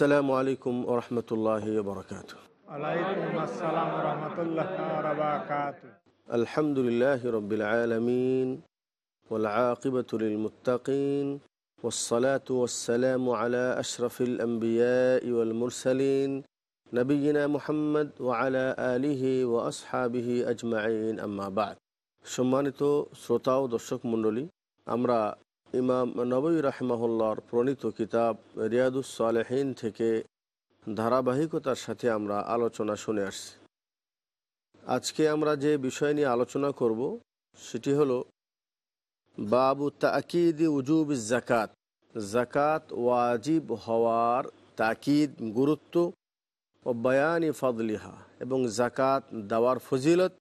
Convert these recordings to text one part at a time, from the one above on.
আসসালামু আলাইকুম ওরহমতুল্লাহ বরকাত ওয়ালাইকুম আসসালাম রহমতুল্লাহ বারাকাত আলহামদুলিল্লাহ রবিল আলমিন والعاقبة للمتقين والصلاة والسلام على أشرف الأنبياء والمرسلين نبينا محمد وعلى آله وأصحابه أجمعين أما بعد সম্মানিত শ্রোতা ও দর্শক মণ্ডলী আমরা ইমাম নবী রাহমাহুল্লাহর প্রণীত কিতাব রিয়াদুস সালেহীন থেকে ধারাবাহিকতার সাথে আমরা আলোচনা শুনে আসছি। আজকে আমরা যে বিষয় নিয়ে আলোচনা করব, সেটি হলো বাবু তাকিদ উজুব জাকাত জাকাত ওয়াজিব হওয়ার তাকিদ, গুরুত্ব ও বয়ানি ফদলিহা এবং জাকাত দেওয়ার ফজিলত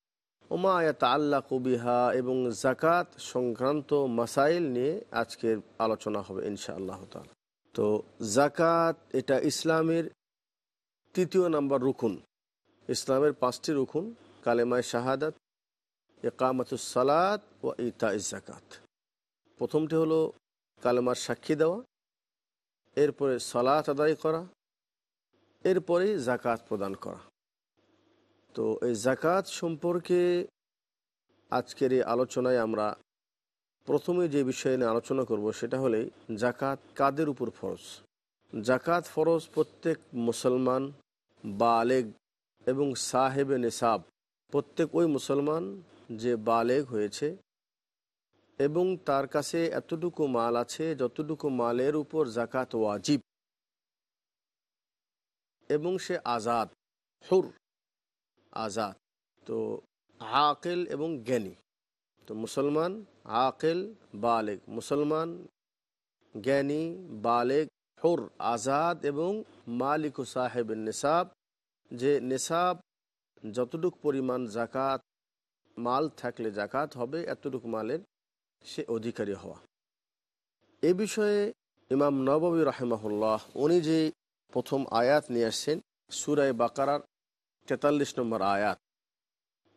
ওমায়াত আল্লাহ কবিহা এবং জাকাত সংক্রান্ত মাসাইল নিয়ে আজকের আলোচনা হবে ইনশা আল্লাহ তো জাকাত এটা ইসলামের তৃতীয় নাম্বার রুকুন। ইসলামের পাঁচটি রুকুন, কালেমায় শাহাদাত একামতুসালাত ও ইতা জাকাত প্রথমটি হলো কালেমার সাক্ষী দেওয়া, এরপরে সালাত আদায় করা এরপরে জাকাত প্রদান করা। তো এই জাকাত সম্পর্কে আজকের এই আলোচনায় আমরা প্রথমে যে বিষয় নিয়ে আলোচনা করব সেটা হলে জাকাত কাদের উপর ফরজ? জাকাত ফরজ প্রত্যেক মুসলমান বালেগ এবং সাহেবে নেশাব প্রত্যেক ওই মুসলমান যে বালেগ হয়েছে এবং তার কাছে এতটুকু মাল আছে যতটুকু মালের উপর জাকাত ওয়াজিব এবং সে আজাদ, হুর। আজাদ। তো আকেল এবং জ্ঞানী। তো মুসলমান, আকেল বালেক মুসলমান, জ্ঞানী বালেক হুর, আজাদ এবং মালিক সাহেব নেশাব যে নেশাব যতটুক পরিমাণ জাকাত মাল থাকলে জাকাত হবে, এতটুকু মালের সে অধিকারী হওয়া। এ বিষয়ে ইমাম নবী রাহেমাহুল্লাহ, উনি যে প্রথম আয়াত নিয়ে আসছেন, সুরায় বাকারার তেতাল্লিশ নম্বর আয়াত।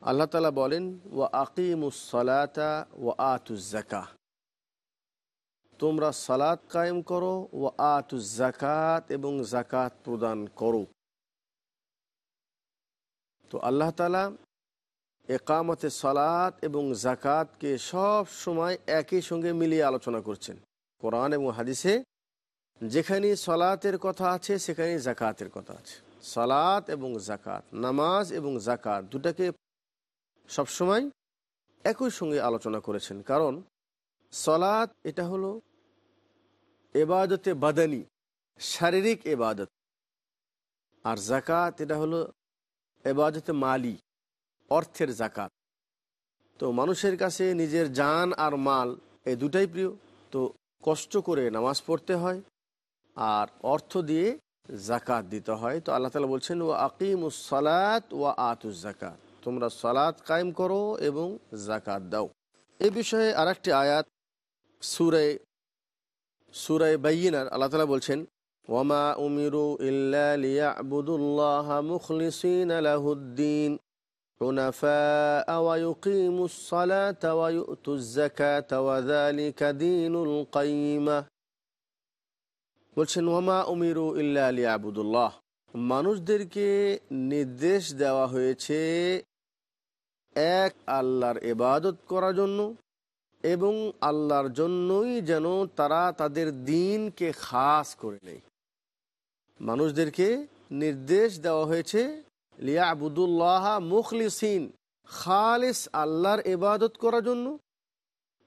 আল্লাহ তালা বলেন ও আকিমুসলাতা ও আতুজাকা তোমরা সালাত কায়েম করো ও আতুজাকাত এবং জাকাত প্রদান করো। তো আল্লাহ তালা একামতে সালাত এবং জাকাতকে সব সময় একই সঙ্গে মিলিয়ে আলোচনা করছেন। কোরআন এবং হাদিসে যেখানে সলাতের কথা আছে, সেখানে জাকাতের কথা আছে। সালাত এবং জাকাত নামাজ এবং জাকাত দুটাকে সবসময় একই সঙ্গে আলোচনা করেছেন। কারণ সলাত এটা হলো এবাদতে বাদানি, শারীরিক এবাদত। আর জাকাত এটা হলো এবাদতে মালি, অর্থের জাকাত তো মানুষের কাছে নিজের জান আর মাল এই দুটাই প্রিয়। তো কষ্ট করে নামাজ পড়তে হয় আর অর্থ দিয়ে জাকাত দিতে হয় তো আল্লাহ তালা বলছেন ও আকিমুসালাত ও আতুস জাকাত তোমরা সালাত কায়েম করো এবং জাকাত দাও এই বিষয়ে আর একটি আয়াত সুরে সুরায় বাইনার আল্লাহ তালা বলছেন ওয়ামা উমিরু ইল্লাহ মুখলিসিন আলাহুদ্দিন حنفاء ويقيموا الصلاة ويؤتوا الزكاة وذلك دين القيمة বলছেন, ওয়ামা উমিরু ইল্লা আলী আবুদুল্লাহ মানুষদেরকে নির্দেশ দেওয়া হয়েছে এক, আল্লাহর এবাদত করার জন্য এবং আল্লাহর জন্যই যেন তারা তাদের দিনকে খাস করে নেয়। মানুষদেরকে নির্দেশ দেওয়া হয়েছে লিয়া আবুদুল্লাহ মুখলিসিন, খালিস আল্লাহর এবাদত করার জন্য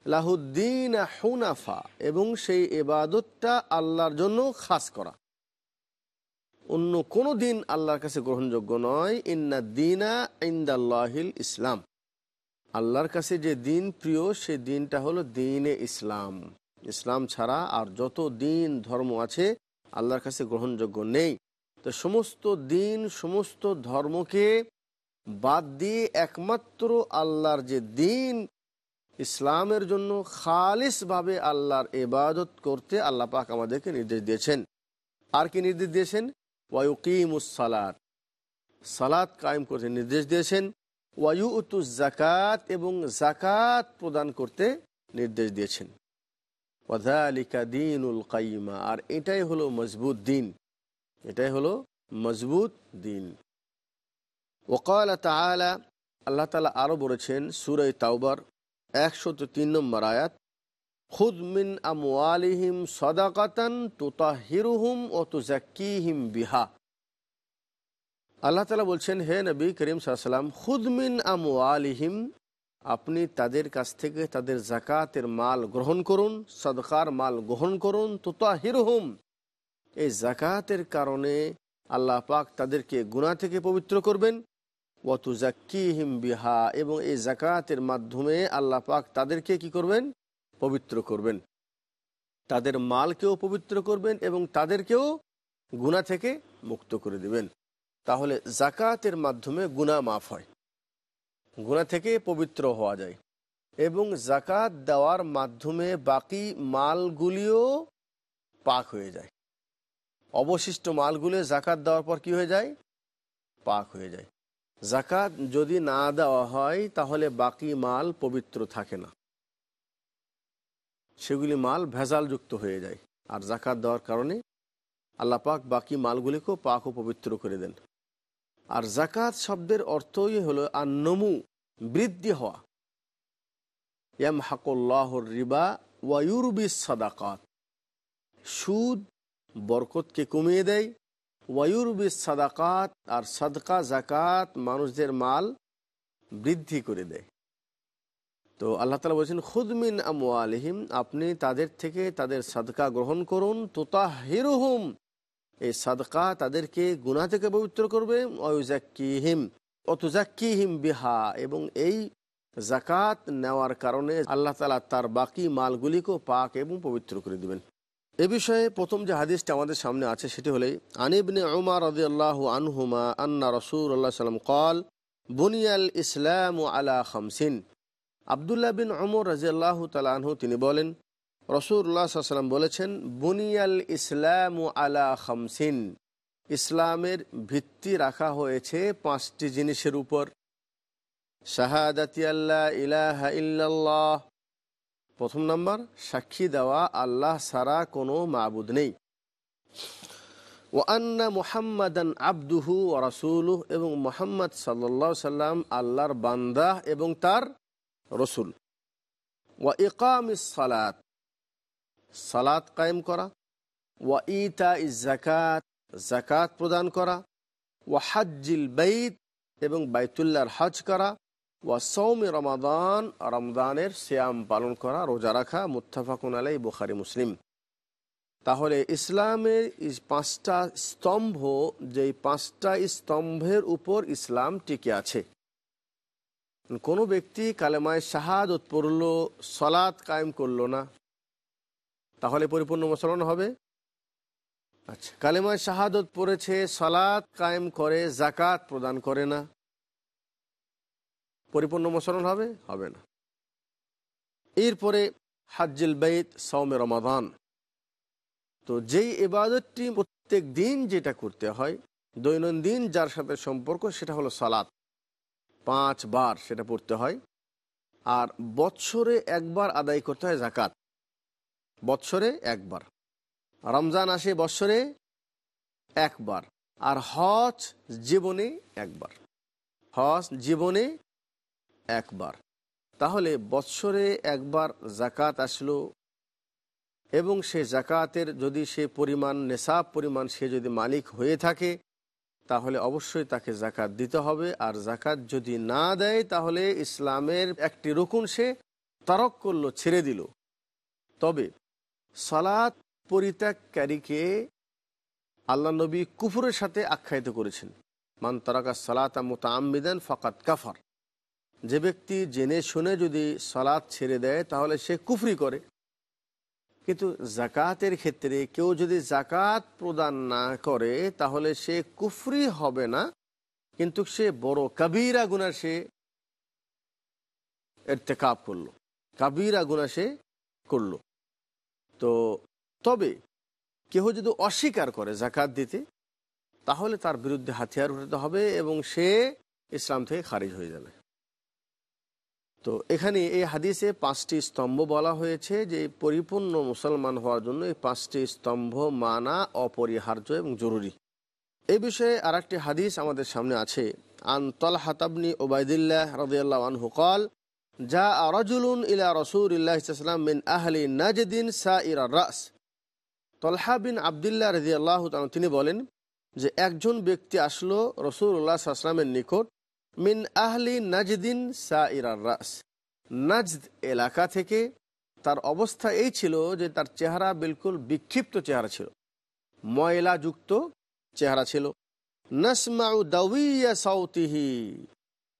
লাহুদ্দিন হুনাফা এবং সেই এবাদতটা আল্লাহর জন্য খাস করা। অন্য কোনো দিন আল্লাহর কাছে গ্রহণযোগ্য নয়, ইন্না দিনা ইন্দাল্লাহিল ইসলাম। আল্লাহর কাছে যে দিন প্রিয়, সে দিনটা হলো দিনে ইসলাম। ইসলাম ছাড়া আর যত দিন ধর্ম আছে, আল্লাহর কাছে গ্রহণযোগ্য নেই। তো সমস্ত দিন, সমস্ত ধর্মকে বাদ দিয়ে একমাত্র আল্লাহর যে দিন ইসলামের জন্য খালিসভাবে আল্লাহর এবাদত করতে আল্লাহ পাক আমাদেরকে নির্দেশ দিয়েছেন। আর কি নির্দেশ দিয়েছেন? ওয়াইকিমুসালাত সালাত। সালাত কায়েম করতে নির্দেশ দিয়েছেন। ওয়ায়ু উতু জাকাত এবং জাকাত প্রদান করতে নির্দেশ দিয়েছেন। ওয়াদালিকা দিনুল কাইমা। আর এটাই হলো মজবুত দিন। এটাই হলো মজবুত দিন। ওকাল তালা আল্লাহ তালা আরও বলেছেন সুরই তাওবার একশত তিন নম্বর আয়াত, খুদ মিন আমওয়ালিহিম সদাকাতান তুতাহিরুহুম ও তুজাক্কিহিম বিহা। আল্লাহ তালা বলছেন, হে নবী করিম সাল্লাম খুদমিন আমওয়ালিহিম, আপনি তাদের কাছ থেকে তাদের জাকাতের মাল গ্রহণ করুন, সদকার মাল গ্রহণ করুন, তুতাহিরুহুম। এই জাকাতের কারণে আল্লাহ পাক তাদেরকে গুণা থেকে পবিত্র করবেন ওয়াতুজাক্কিহিম বিহা, এবং এই জাকাতের মাধ্যমে আল্লাহ পাক তাদেরকে কি করবেন? পবিত্র করবেন। তাদের মালকেও পবিত্র করবেন এবং তাদেরকেও গুণা থেকে মুক্ত করে দিবেন। তাহলে জাকাতের মাধ্যমে গুণা মাফ হয় গুণা থেকে পবিত্র হওয়া যায়। এবং জাকাত দেওয়ার মাধ্যমে বাকি মালগুলিও পাক হয়ে যায়। অবশিষ্ট মালগুলো জাকাত দেওয়ার পর কি হয়ে যায়? পাক হয়ে যায়। জাকাত যদি না দেওয়া হয়, তাহলে বাকি মাল পবিত্র থাকে না। সেগুলি মাল ভেজালযুক্ত হয়ে যায়। আর জাকাত দেওয়ার কারণে আল্লাহ পাক বাকি মালগুলিকেও পাক ও পবিত্র করে দেন। আর জাকাত শব্দের অর্থই হলো আর নমু বৃদ্ধি হওয়া। ইয়াম হাকুল্লাহর রিবা ওয়ায়ুরবি সাদাকাত। সুদ বরকতকে কমিয়ে দেয় ওয়ায়ুরবি সাদাকাত আর সাদকা জাকাত মানুষদের মাল বৃদ্ধি করে দেয়। তো আল্লাহ তালা বলছেন খুদমিন আমিম আপনি তাদের থেকে তাদের সাদকা গ্রহণ করুন। তোতা তোতাহিরুহুম, এই সাদকা তাদেরকে গুনা থেকে পবিত্র করবে। অয়ুজাক্কিহিম অতুজাক্কিহিম বিহা, এবং এই জাকাত নেওয়ার কারণে আল্লাহ তালা তার বাকি মালগুলিকেও পাক এবং পবিত্র করে দিবেন। এ বিষয়ে প্রথম যে হাদিসটা আমাদের সামনে আছে সেটি হলে আনিবনে উমার রদি আল্লাহ আনহুমা আন্না রসুল আল্লাহ সাল্লাম কল বুনিয়াল ইসলাম আলা খামসিন। আবদুল্লাহ বিন অমর রাজিয়াল্লাহ তালাহু তিনি বলেন রসুল্লাহ সাল্লাম বলেছেন, বুনিয়াল ইসলাম আলা খামসিন। ইসলামের ভিত্তি রাখা হয়েছে পাঁচটি জিনিসের উপর। শাহাদাতি আল্লাহ ইলাহা ইল্লাল্লাহ। প্রথম নাম্বার, সাক্ষী দেওয়া আল্লাহ সারা কোনো মাবুদ নেই। ও আন্না মুহাম্মাদান আব্দুহু ও রাসুলুহ এবং মোহাম্মদ সাল্লা সাল্লাম আল্লাহর বান্দা এবং তার রসুল। ওয়া ইকাম সালাত সালাত কায়েম করা। ওয়া ইতা ইজ জাকাত জাকাত প্রদান করা। ওয়া হাজ্জিল বাইত এবং বাইতুল্লাহর হজ করা। ওয়া সৌমি রমাদান, রমদানের শ্যাম পালন করা, রোজা রাখা, মুত্তাফাকুন আলাই বুখারি, মুসলিম। তাহলে ইসলামের পাঁচটা স্তম্ভ, যেই পাঁচটা স্তম্ভের উপর ইসলাম টিকে আছে। কোনো ব্যক্তি কালেমায় শাহাদত পড়ল সলাৎ কায়েম করল না, তাহলে পরিপূর্ণ মুসলমান হবে? আচ্ছা কালেমায় শাহাদত পড়েছে সলাৎ কায়েম করে জাকাত প্রদান করে না। পরিপূর্ণ মুসলমান হবে? হবে না। এরপরে হাজ্জিল বাইত সৌমে রমাদান। তো যেই এবাদতটি প্রত্যেক দিন যেটা করতে হয়, দৈনন্দিন যার সাথে সম্পর্ক, সেটা হলো সালাত। পাঁচ বার সেটা পড়তে হয়। আর বৎসরে একবার আদায় করতে হয় জাকাত বৎসরে একবার। রমজান আসে বৎসরে একবার। আর হজ জীবনে একবার। হজ জীবনে একবার। তাহলে বৎসরে একবার জাকাত আসলো এবং সে জাকাতের যদি সে পরিমাণ নেশাব পরিমাণ সে যদি মালিক হয়ে থাকে, তাহলে অবশ্যই তাকে জাকাত দিতে হবে। আর জাকাত যদি না দেয়, তাহলে ইসলামের একটি রকুন সে তারক করল, ছেড়ে দিল। তবে সালাত পরিত্যাগকারীকে আল্লাহ নবী কুফুরের সাথে আখ্যায়িত করেছেন। মান তারাকা সালাতা মোতামিদান ফাকাত কাফার। যে ব্যক্তি জেনে শুনে যদি সলাৎ ছেড়ে দেয়, তাহলে সে কুফরি করে। কিন্তু জাকাতের ক্ষেত্রে কেউ যদি জাকাত প্রদান না করে, তাহলে সে কুফরি হবে না। কিন্তু সে বড় কাবিরা গুনা সে এরতেকাব করল। কাবিরা গুনা সে করল। তো তবে কেউ যদি অস্বীকার করে জাকাত দিতে, তাহলে তার বিরুদ্ধে হাতিয়ার উঠাতে হবে এবং সে ইসলাম থেকে খারিজ হয়ে যাবে। তো এখানে এই হাদিসে পাঁচটি স্তম্ভ বলা হয়েছে যে পরিপূর্ণ মুসলমান হওয়ার জন্য এই পাঁচটি স্তম্ভ মানা, অপরিহার্য এবং জরুরি। এ বিষয়ে আর একটি হাদিস আমাদের সামনে আছে। আন তলহাতাবনি ওবায়দুল্লাহ রদিয়াল্লাহ আনহু কল যা রজুলুন ইলা রসুল্লাহাম মিন আহলি নাজদিন সা ইরা রাস। তলহা বিন আবদুল্লাহ রদিয়াল্লাহ তিনি বলেন যে একজন ব্যক্তি আসলো রসুল্লাহ আসলামের নিকট মিন আহলি নাজদিন রাস। নাজদ এলাকা থেকে তার অবস্থা এই ছিল যে তার চেহারা বিলকুল বিক্ষিপ্ত চেহারা ছিল। ময়লাযুক্ত চেহারা ছিল। নসমাউ দাউইয়া সাউতিহি।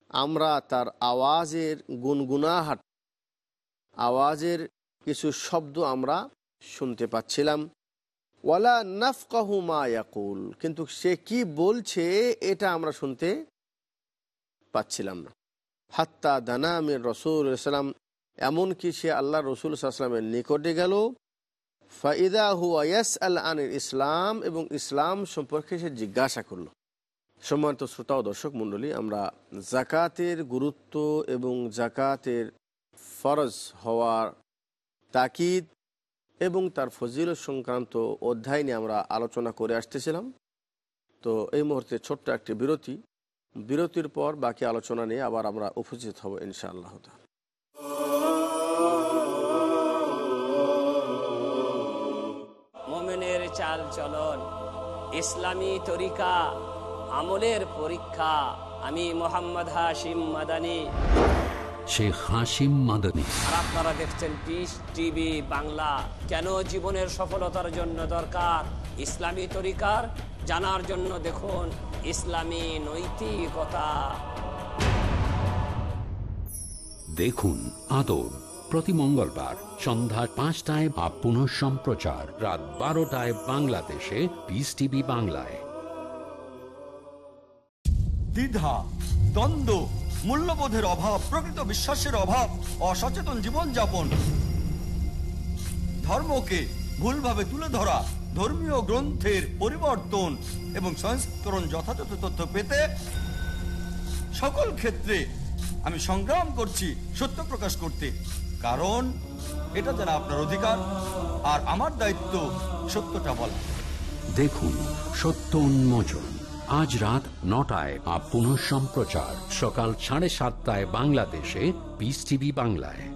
আমরা তার আওয়াজের গুনগুনাহাট। আওয়াজের কিছু শব্দ আমরা শুনতে পাচ্ছিলাম। ওয়ালা নাফকাহু মা কিন্তু সে কি বলছে এটা আমরা শুনতে পাচ্ছিলাম না। হাত্তা দানা আমির রসুল ইসলাম এমনকি সে আল্লাহ রসুল সাল্লামের নিকটে গেল? ফাইদা হুয়াস আল আনির ইসলাম, এবং ইসলাম সম্পর্কে সে জিজ্ঞাসা করল। সম্মানিত শ্রোতা ও দর্শক মণ্ডলী, আমরা জাকাতের গুরুত্ব এবং জাকাতের ফরজ হওয়ার তাকিদ এবং তার ফজিল সংক্রান্ত অধ্যায় নিয়ে আমরা আলোচনা করে আসতেছিলাম। তো এই মুহূর্তে ছোট্ট একটি বিরতি। বিরতির পর বাকি আলোচনা নিয়ে আবার আমরা উপস্থিত হব ইনশাআল্লাহ। মোমেনের চাল চলন ইসলামী তরিকা আমলের পরীক্ষা আমি মোহাম্মদ হাশিম মাদানি। শেখ হাসিম মাদানী। আর আপনারা দেখছেন পিস টিভি বাংলা। কেন জীবনের সফলতার জন্য দরকার ইসলামী তরিকার জানার জন্য দেখুন ইসলামী নৈতিকতা। দেখুন আদব প্রতি মঙ্গলবার সন্ধ্যা পাঁচটায় বা পুনঃ সম্প্রচার রাত বারোটায় বাংলাদেশে পিস টিভি বাংলায়। দ্বিধা দ্বন্দ্ব মূল্যবোধের অভাব প্রকৃত বিশ্বাসের অভাব অসচেতন জীবনযাপন ধর্মকে ভুলভাবে তুলে ধরা ধর্মীয় গ্রন্থের পরিবর্তন এবং সংস্করণ যথাযথ তথ্য পেতে সকল ক্ষেত্রে আমি সংগ্রাম করছি সত্য প্রকাশ করতে। কারণ এটা যেন আপনার অধিকার আর আমার দায়িত্ব সত্যটা বলা। দেখুন, সত্য উন্মোচন। আজ রাত নটায় বা পুনঃ সম্প্রচার সকাল সাড়ে সাতটায় বাংলাদেশে পিস টিভি বাংলায়।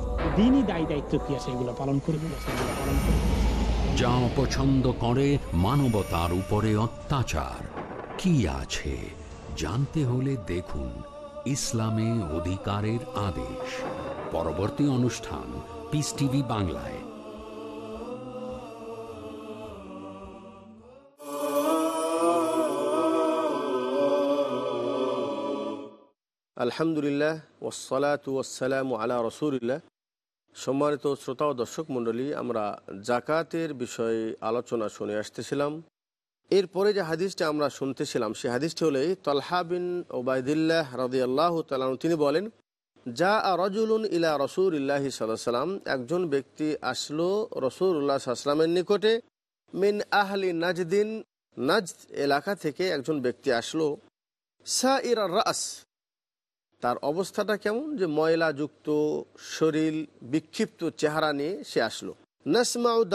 দিনই দায় দায়িত্ব কি আছে? এগুলো পালন করব সেগুলো পালন করব যা অপছন্দ করে মানবতার উপরে অত্যাচার। কি আছে? জানতে হলে দেখুন ইসলামে অধিকারের আদেশ। পরবর্তী অনুষ্ঠান পিস টিভি বাংলায়। আলহামদুলিল্লাহ ওসলাত ওসালাম আলা রসুলিল্লাহ। সম্মানিত শ্রোতা ও দর্শক মণ্ডলী, আমরা জাকাতের বিষয়ে আলোচনা শুনে আসতেছিলাম। এরপরে যে হাদিসটা আমরা শুনতেছিলাম সেই হাদিসটি হলে তলহা বিন ওবায়দুল্লাহ রদি আল্লাহ তালাম তিনি বলেন যা রজুলুন ইলা রসুল ইল্লাহি সাল্লাম একজন ব্যক্তি আসলো রসুল উল্লাহ সাল্লামের নিকটে, মিন আহলি নাজদিন নাজ এলাকা থেকে একজন ব্যক্তি আসলো সা ইরা রাস তার অবস্থাটা কেমন? যে ময়লাযুক্ত শরীর বিক্ষিপ্ত চেহারা নিয়ে সে আসলো। নসমাউ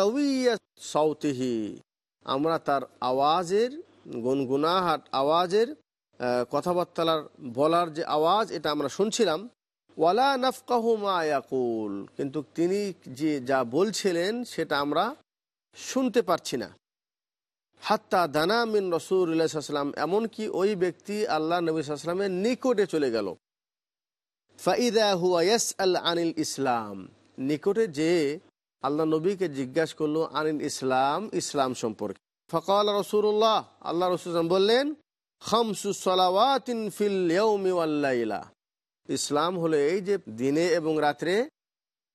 সাউতিহি। আমরা তার আওয়াজের গুনগুনাহাট আওয়াজের আহ, কথাবার্তার বলার যে আওয়াজ এটা আমরা শুনছিলাম। ওয়ালা নাফকাহু মা ইয়াকুল। কিন্তু তিনি যে যা বলছিলেন সেটা আমরা শুনতে পারছি না। হাত্তা দানা মিন রসুল্লাহাম এমনকি ওই ব্যক্তি আল্লাহ নবী সাল্লামের নিকটে চলে গেল। ফাইদা হুয়া আল আনিল ইসলাম। নিকটে যে আল্লাহ নবীকে জিজ্ঞাসা করল আনিল ইসলাম ইসলাম সম্পর্কে। ফকাল রসুল্লাহ আল্লাহ রসুলাম বললেন লাইলা। ইসলাম হলো এই যে দিনে এবং রাত্রে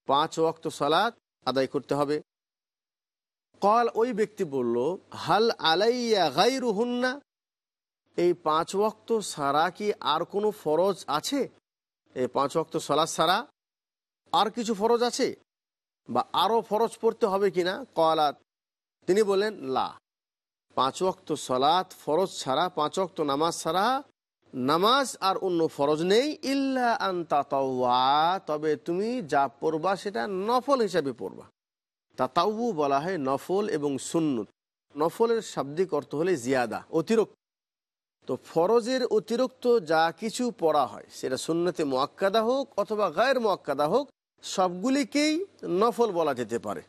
পাঁচ ওয়াক্ত সালাত আদায় করতে হবে। কল ওই ব্যক্তি বলল, হাল আলাইয়া গাই রুহুন্না এই পাঁচ ওয়াক্ত সারা কি আর কোনো ফরজ আছে? এই পাঁচ ওয়াক্ত সালাদ ছাড়া আর কিছু ফরজ আছে? বা আরও ফরজ পড়তে হবে কিনা? কলাত তিনি বলেন লা। পাঁচ ওয়াক্ত সলাৎ ফরজ ছাড়া, পাঁচ ওয়াক্ত নামাজ ছাড়া নামাজ আর অন্য ফরজ নেই, ইল্লা আন্তা তবে তুমি যা পড়বা সেটা নফল হিসাবে পড়বা। তাতাউ বলা হয় নফল এবং সুন্নত। নফলের শাব্দিক অর্থ হলে জিয়াদা, অতিরিক্ত। তো ফরজের অতিরিক্ত যা কিছু পড়া হয়, সেটা সুন্নতে মোয়াক্কাদা হোক অথবা গায়ের মোয়াক্কাদা হোক, সবগুলিকেই নফল বলা যেতে পারে।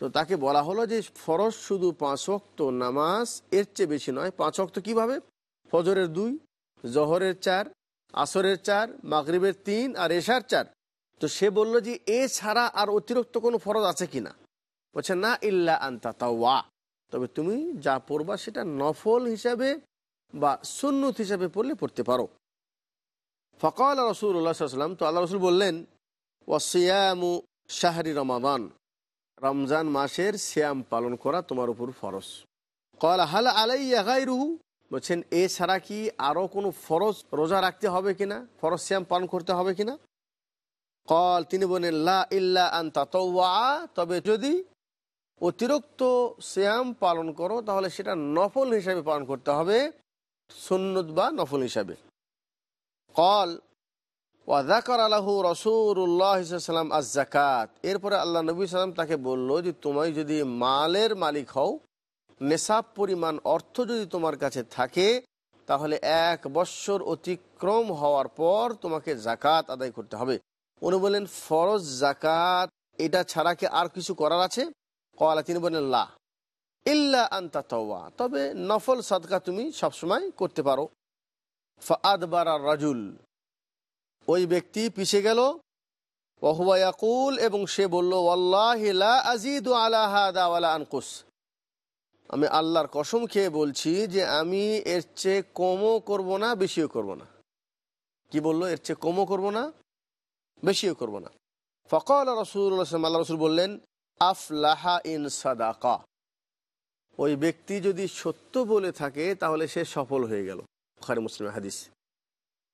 তো তাকে বলা হলো যে ফরজ শুধু পাঁচ অক্ত নামাজ, এর চেয়ে বেশি নয়, পাঁচ অক্ত কীভাবে? ফজরের দুই, জহরের চার, আসরের চার, মাগরিবের তিন আর এশার চার। তো সে বলল যে এ ছাড়া আর অতিরিক্ত কোনো ফরজ আছে কিনা বলছে, না, ইল্লা আন্তা তাওয়া। তবে তুমি যা পড়বা সেটা নফল হিসাবে বা সুন্নত হিসাবে পড়লে পড়তে পারো। ফকাল রসুল্লাহাম তো আল্লাহ রসুল বললেন, ওয়াসিয়ামু শাহরি রমাদান, রমজান মাসের শ্যাম পালন করা তোমার উপর ফরজ। কল, হাল আলাইয়া গাইরুহু বলছেন এছাড়া কি আরও কোনো ফরজ রোজা রাখতে হবে কিনা? ফরজ শ্যাম পালন করতে হবে কিনা? কল, তিনি বলেন লা ইল্লা আন তাতওয়া তবে যদি অতিরিক্ত শ্যাম পালন করো, তাহলে সেটা নফল হিসাবে পালন করতে হবে। সুন্নত বা নফল হিসাবে। কল ওয়াদাকর আলাহু রসুল্লাহাম আজ জাকাত এরপরে আল্লাহ নবী সাল্লাম তাকে বলল যে, তোমায় যদি মালের মালিক হও, নেশাব পরিমাণ অর্থ যদি তোমার কাছে থাকে, তাহলে এক বৎসর অতিক্রম হওয়ার পর তোমাকে জাকাত আদায় করতে হবে। উনি বললেন, ফরজ জাকাত এটা ছাড়া কি আর কিছু করার আছে? কলা তিনি বললেন, লা। ইল্লা আন্তা তওয়া তবে নফল সাদকা তুমি সবসময় করতে পারো। ফাদবার রাজুল। ওই ব্যক্তি পিছে গেল। ওহুয়াকুল এবং সে বলল আনকুস। আমি আল্লাহর কসম খেয়ে বলছি যে আমি এর চেয়ে কমও করব না, বেশিও করব না। কি বলল? এর চেয়ে কমও করব না, বেশিও করব না। ফকল রসুল আল্লাহ রসুল বললেন, আফলাহা ইন সাদাকা। ওই ব্যক্তি যদি সত্য বলে থাকে, তাহলে সে সফল হয়ে গেল। খারি মুসলিম হাদিস।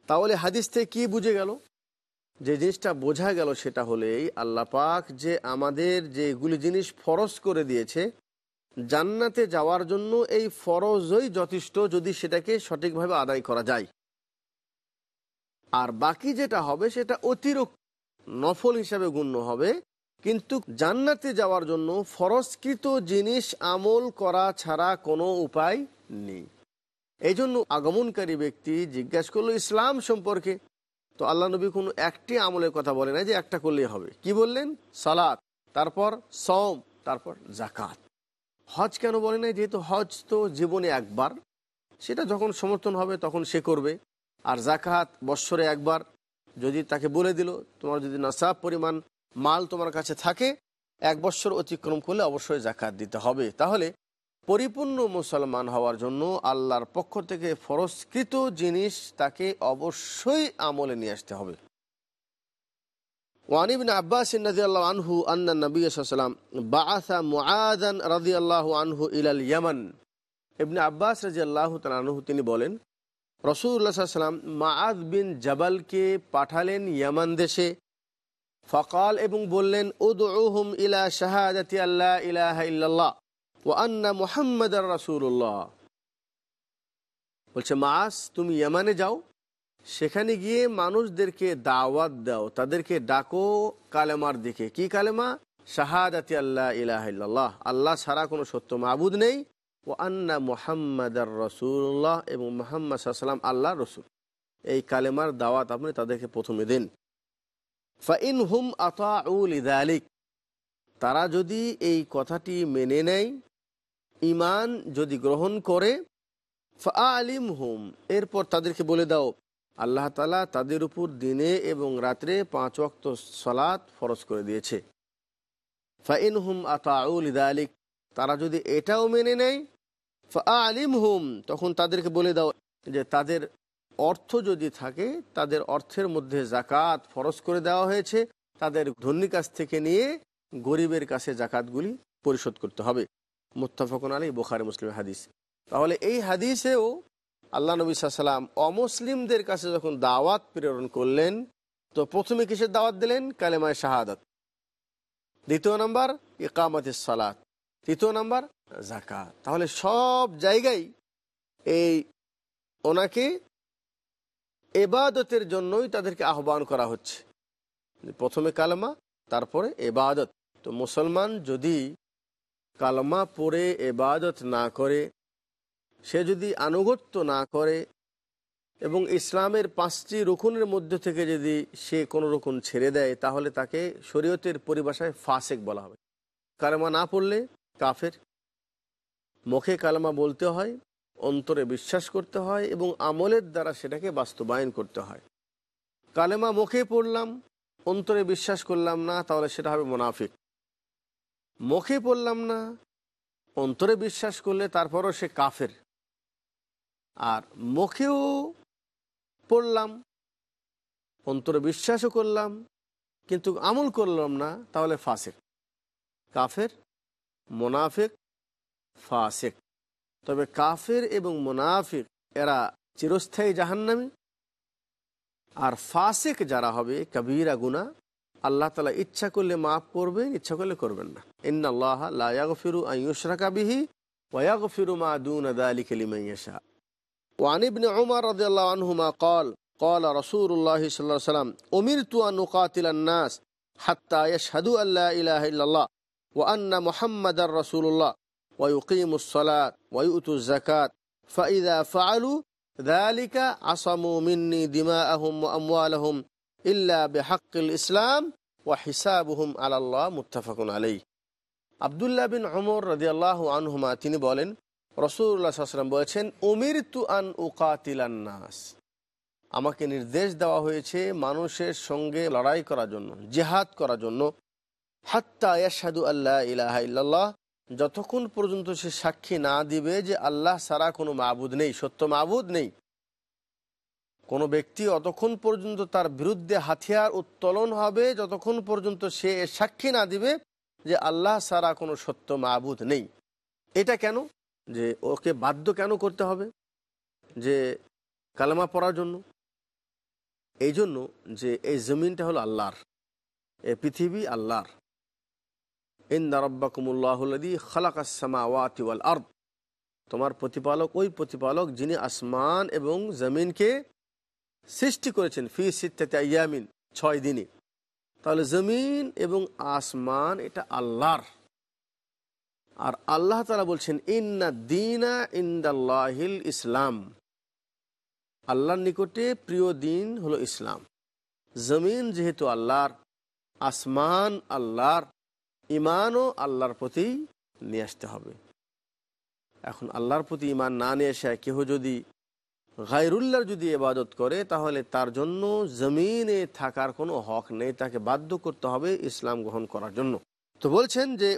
তাহলে হাদিস থেকে কি বুঝে গেল? যে জিনিসটা বোঝা গেল সেটা হলেই আল্লাহ পাক যে আমাদের যেগুলি জিনিস ফরজ করে দিয়েছে, জান্নাতে যাওয়ার জন্য এই ফরজই যথেষ্ট যদি সেটাকে সঠিকভাবে আদায় করা যায়। আর বাকি যেটা হবে সেটা অতিরিক্ত নফল হিসাবে গণ্য হবে। কিন্তু জান্নাতে যাওয়ার জন্য ফরজকৃত জিনিস আমল করা ছাড়া কোনো উপায় নেই। এই জন্য আগমনকারী ব্যক্তি জিজ্ঞাসা করল, ইসলাম সম্পর্কে? তো আল্লাহ নবী কোনো একটি আমলের কথা বলে না যে একটা করলেই হবে। কি বললেন? সালাত, তারপর সম তারপর জাকাত হজ কেন বলে নাই? যেহেতু হজ তো জীবনে একবার। সেটা যখন সমর্থন হবে তখন সে করবে। আর জাকাত বৎসরে একবার। যদি তাকে বলে দিল, তোমার যদি নাসাব পরিমাণ মাল তোমার কাছে থাকে, এক বৎসর অতিক্রম করলে অবশ্যই জাকাত দিতে হবে। তাহলে পরিপূর্ণ মুসলমান হওয়ার জন্য আল্লাহর পক্ষ থেকে ফরস্কৃত জিনিস তাকে অবশ্যই আমলে নিয়ে আসতে হবে। ওয়ানিবিন আব্বাস রাজি আল্লাহ আনহু আন্না নবী সাল্লাম বাআসা মুআদান রাজি আল্লাহ আনহু ইলাল ইয়ামান। ইবনে আব্বাস রাজি আল্লাহ আনহু তিনি বলেন রসুল্লাহ সাল্লাম মাআদ বিন জাবালকে পাঠালেন ইয়ামান দেশে। ফকাল এবং বললেন, উদউহুম ইলা শাহাদাতি আল্লাহ ইলাহা ইল্লাল্লাহ ও আন্না মুহাম্মদ রাসুল্লাহ বলছে মাস তুমি ইয়ামানে যাও, সেখানে গিয়ে মানুষদেরকে দাওয়াত দাও, তাদেরকে ডাকো কালেমার দিকে। কি কালেমা? শাহাদাতি আল্লাহ ইলাহ আল্লাহ ছাড়া কোনো সত্য মাবুদ নেই। ও আন্না মোহাম্মদ রসুল্লাহ এবং মোহাম্মদ সাল্লাম আল্লাহ রসুল। এই কালেমার দাওয়াত আপনি তাদেরকে প্রথমে দিন। ফাইন হুম আতাউল ইদালিক তারা যদি এই কথাটি মেনে নেয় ইমান যদি গ্রহণ করে আলিম হুম এরপর তাদেরকে বলে দাও, আল্লাহ তালা তাদের উপর দিনে এবং রাত্রে পাঁচ ওয়াক্ত সলাৎ ফরজ করে দিয়েছে। ফাইন হুম আতাউল ইদালিক তারা যদি এটাও মেনে নেয় আলিম হুম তখন তাদেরকে বলে দাও যে তাদের অর্থ যদি থাকে, তাদের অর্থের মধ্যে জাকাত ফরজ করে দেওয়া হয়েছে। তাদের ধন্যী কাছ থেকে নিয়ে গরিবের কাছে জাকাতগুলি পরিশোধ করতে হবে। মুত্তাফাকুন আলী বোখারি মুসলিম হাদিস। তাহলে এই হাদিসেও আল্লাহ নবী সাল্লাম অমুসলিমদের কাছে যখন দাওয়াত প্রেরণ করলেন, তো প্রথমে কিসের দাওয়াত দিলেন? কালেমায় শাহাদাত। দ্বিতীয় নাম্বার ইকামত সালাত। তৃতীয় নাম্বার জাকাত তাহলে সব জায়গায় এই ওনাকে এবাদতের জন্যই তাদেরকে আহ্বান করা হচ্ছে। প্রথমে কালমা, তারপরে এবাদত। তো মুসলমান যদি কালমা পড়ে, এবাদত না করে, সে যদি আনুগত্য না করে এবং ইসলামের পাঁচটি রুকুনের মধ্যে থেকে যদি সে কোনো রকম ছেড়ে দেয়, তাহলে তাকে শরীয়তের পরিভাষায় ফাসেক বলা হবে। কালমা না পড়লে কাফের, মুখে কালমা বলতে হয় অন্তরে বিশ্বাস করতে হয় এবং আমলের দ্বারা সেটাকে বাস্তবায়ন করতে হয়। কালেমা মুখে পড়লাম, অন্তরে বিশ্বাস করলাম না, তাহলে সেটা হবে মোনাফিক। মুখে পড়লাম না, অন্তরে বিশ্বাস করলে তারপরও সে কাফের। আর মুখেও পড়লাম, অন্তরে বিশ্বাসও করলাম, কিন্তু আমল করলাম না, তাহলে ফাসেক। কাফের, মোনাফেক, ফাসেক। তবে কাফের এবং মোনাফিক এরা চিরস্থায়ী জাহান্নামী আর ফাসেক যারা হবে কবিরা গুনা আল্লাহ তালা ইচ্ছা করলে মাফ করবেন ইচ্ছা করলে করবেন না ইন্নআল্লাহ লাফিরু আইয়ুশরাকা বিহি ওয়াগফিরু মা দুন আলিক লিমাইয়াশা وعن ابن عمر رضي الله عنهما قال قال رسول الله صلى الله عليه وسلم أمرت أن نقاتل الناس حتى يشهدوا أن لا إله إلا الله وأن محمد رسول الله ওয়ুকিমুসলাত ওয়ুতুজাকাত ফাইদা ফালু দালিকা আসামু মিন্নি দিমা আহম আমওয়াল আহম ইল্লা বেহাক্কিল ইসলাম ওয়া হিসাবুহুম আলাল্লাহ মুত্তাফাকুন আলাই আবদুল্লাহ বিন অমর রদিয়াল্লাহ আনহুমা, তিনি বলেন রসুল্লাহ সাল্লাম বলেছেন উমির তু আন নাস। আমাকে নির্দেশ দেওয়া হয়েছে মানুষের সঙ্গে লড়াই করার জন্য, জেহাদ করার জন্য। হাত্তা ইয়াসাদু আল্লাহ ইলাহা ইল্লাল্লাহ যতক্ষণ পর্যন্ত সে সাক্ষী না দিবে যে আল্লাহ সারা কোনো মাবুদ নেই, সত্য মাবুদ নেই, কোনো ব্যক্তি অতক্ষণ পর্যন্ত তার বিরুদ্ধে হাতিয়ার উত্তোলন হবে, যতক্ষণ পর্যন্ত সে সাক্ষী না দিবে যে আল্লাহ সারা কোনো সত্য মাবুদ নেই। এটা কেন? যে ওকে বাধ্য কেন করতে হবে? যে কালামা পড়ার জন্য? এই জন্য যে এই জমিনটা হলো আল্লাহর এ পৃথিবী আল্লাহর। তোমার প্রতিপালক, ওই প্রতিপালক যিনি আসমান এবং জমিনকে সৃষ্টি করেছেন, ফি সিত্তাতে ইয়ামিন ছয় দিনে। তাহলে জমিন এবং আসমান, এটা আল্লাহর। আর আল্লাহ তালা বলছেন, ইন্না দিনা ইন্দাল্লাহিল ইসলাম। আল্লাহর নিকটে প্রিয় দিন হলো ইসলাম। জমিন যেহেতু আল্লাহর, আসমান আল্লাহর ইমানও আল্লাহর প্রতি নিয়ে আসতে হবে। এখন আল্লাহর প্রতি ইমান না নিয়ে আসে কেহ যদি গায়রুল্লাহর যদি এবাদত করে, তাহলে তার জন্য জমিনে থাকার কোনো হক নেই, তাকে বাধ্য করতে হবে ইসলাম গ্রহণ করার জন্য। তো বলছেন যে,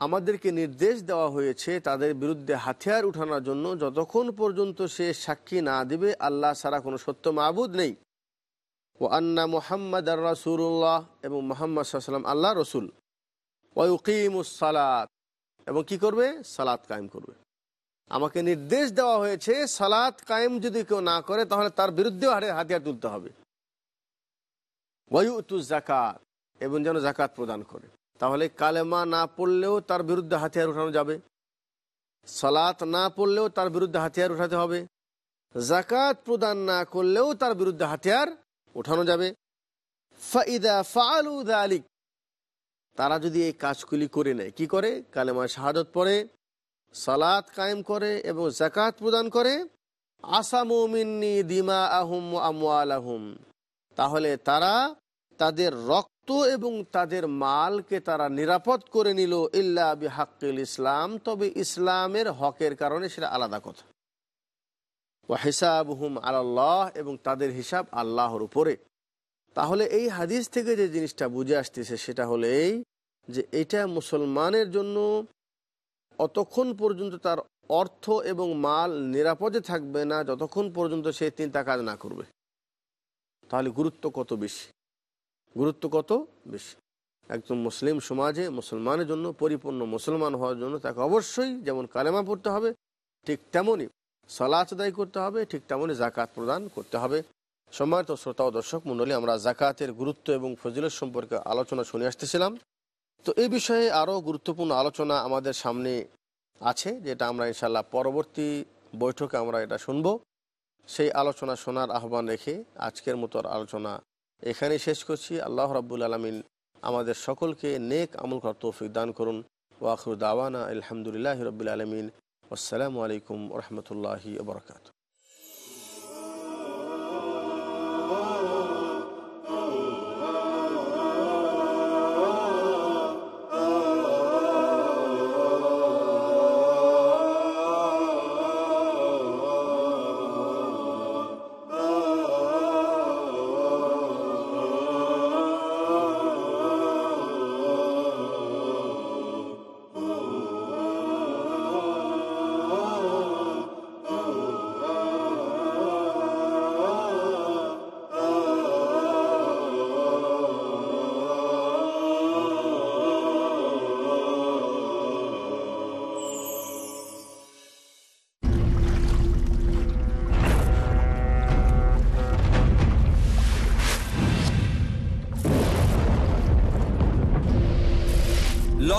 আমাদেরকে নির্দেশ দেওয়া হয়েছে তাদের বিরুদ্ধে হাতিয়ার উঠানোর জন্য, যতক্ষণ পর্যন্ত সে সাক্ষী না দিবে, আল্লাহ সারা কোনো সত্য মাহবুদ নেই। ও আন্না মোহাম্মদ আর রাসুল্লাহ এবং মোহাম্মদ সাল্লাম আল্লাহ রসুল। ওয়ুকিমুসালাত এবং কি করবে? সালাত কায়েম করবে। আমাকে নির্দেশ দেওয়া হয়েছে, সালাত কায়েম যদি কেউ না করে, তাহলে তার বিরুদ্ধেও হাতিয়ার তুলতে হবে। ওয়ুতু জাকাত এবং যেন জাকাত প্রদান করে। তাহলে কালেমা না পড়লেও তার বিরুদ্ধে হাতিয়ার উঠানো যাবে। সালাত না পড়লেও তার বিরুদ্ধে হাতিয়ার উঠাতে হবে। জাকাত প্রদান না করলেও তার বিরুদ্ধে হাতিয়ার উঠানো যাবে। ফাইদা ফালু আলিক তারা যদি এই কাজগুলি করে নেয়, কি করে? কালেমা শাহাদত পড়ে, সালাত কায়েম করে এবং জাকাত প্রদান করে আসামুমিন্নি দিমা আহম আমওয়াল আহম তাহলে তারা তাদের রক্ত এবং তাদের মালকে তারা নিরাপদ করে নিল, ইল্লা বিহাক্কিল ইসলাম, তবে ইসলামের হকের কারণে সেটা আলাদা কথা। ও হিসাব হুম আল্লাহ এবং তাদের হিসাব আল্লাহর উপরে। তাহলে এই হাদিস থেকে যে জিনিসটা বুঝে আসতেছে সেটা হলো এই যে এটা মুসলমানের জন্য অতক্ষণ পর্যন্ত তার অর্থ এবং মাল নিরাপদে থাকবে না যতক্ষণ পর্যন্ত সে চিন্তা কাজ না করবে। তাহলে গুরুত্ব কত বেশি? গুরুত্ব কত বেশি? একজন মুসলিম সমাজে মুসলমানের জন্য, পরিপূর্ণ মুসলমান হওয়ার জন্য তাকে অবশ্যই যেমন কালেমা পড়তে হবে, ঠিক তেমনই সলাচ আদায় করতে হবে, ঠিক তেমনই জাকাত প্রদান করতে হবে। সম্মানিত শ্রোতা ও দর্শক, মণ্ডলী, আমরা জাকাতের গুরুত্ব এবং ফজিলত সম্পর্কে আলোচনা শুনে আসতেছিলাম। তো এই বিষয়ে আরও গুরুত্বপূর্ণ আলোচনা আমাদের সামনে আছে, যেটা আমরা ইনশাল্লাহ পরবর্তী বৈঠকে আমরা এটা শুনব। সেই আলোচনা শোনার আহ্বান রেখে আজকের মতো আলোচনা এখানেই শেষ করছি। আল্লাহ রাব্বুল আলমিন আমাদের সকলকে নেক আমল করার তৌফিক দান করুন। ওয়াখরু দাওয়ানা আলহামদুলিল্লাহ রবিল আলমিন। আসসালামু আলাইকুম রহমতুল্লাহি বরকাত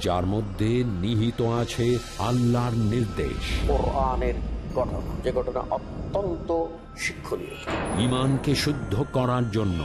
যার মধ্যে নিহিত আছে আল্লাহর নির্দেশ। যে ঘটনা অত্যন্ত শিক্ষণীয়। ইমানকে শুদ্ধ করার জন্য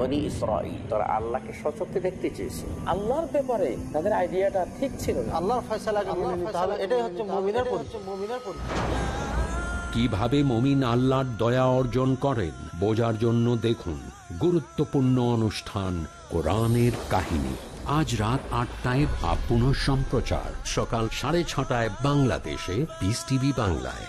বনি ইসরাইল তারা আল্লাহকে সচক্ষে দেখতে চেয়েছে। আল্লাহর ব্যাপারে তাদের আইডিয়াটা ঠিক ছিল না। আল্লাহর ফয়সালাকে নিতে হবে এটাই হচ্ছে মুমিনের পরিচয়। কীভাবে মমিন আল্লাহর দয়া অর্জন করেন বোঝার জন্য দেখুন গুরুত্বপূর্ণ অনুষ্ঠান কোরআনের কাহিনী। আজ রাত আটটায় বা পুনঃ সম্প্রচার সকাল সাড়ে ছটায় বাংলাদেশে পিস টিভি বাংলায়।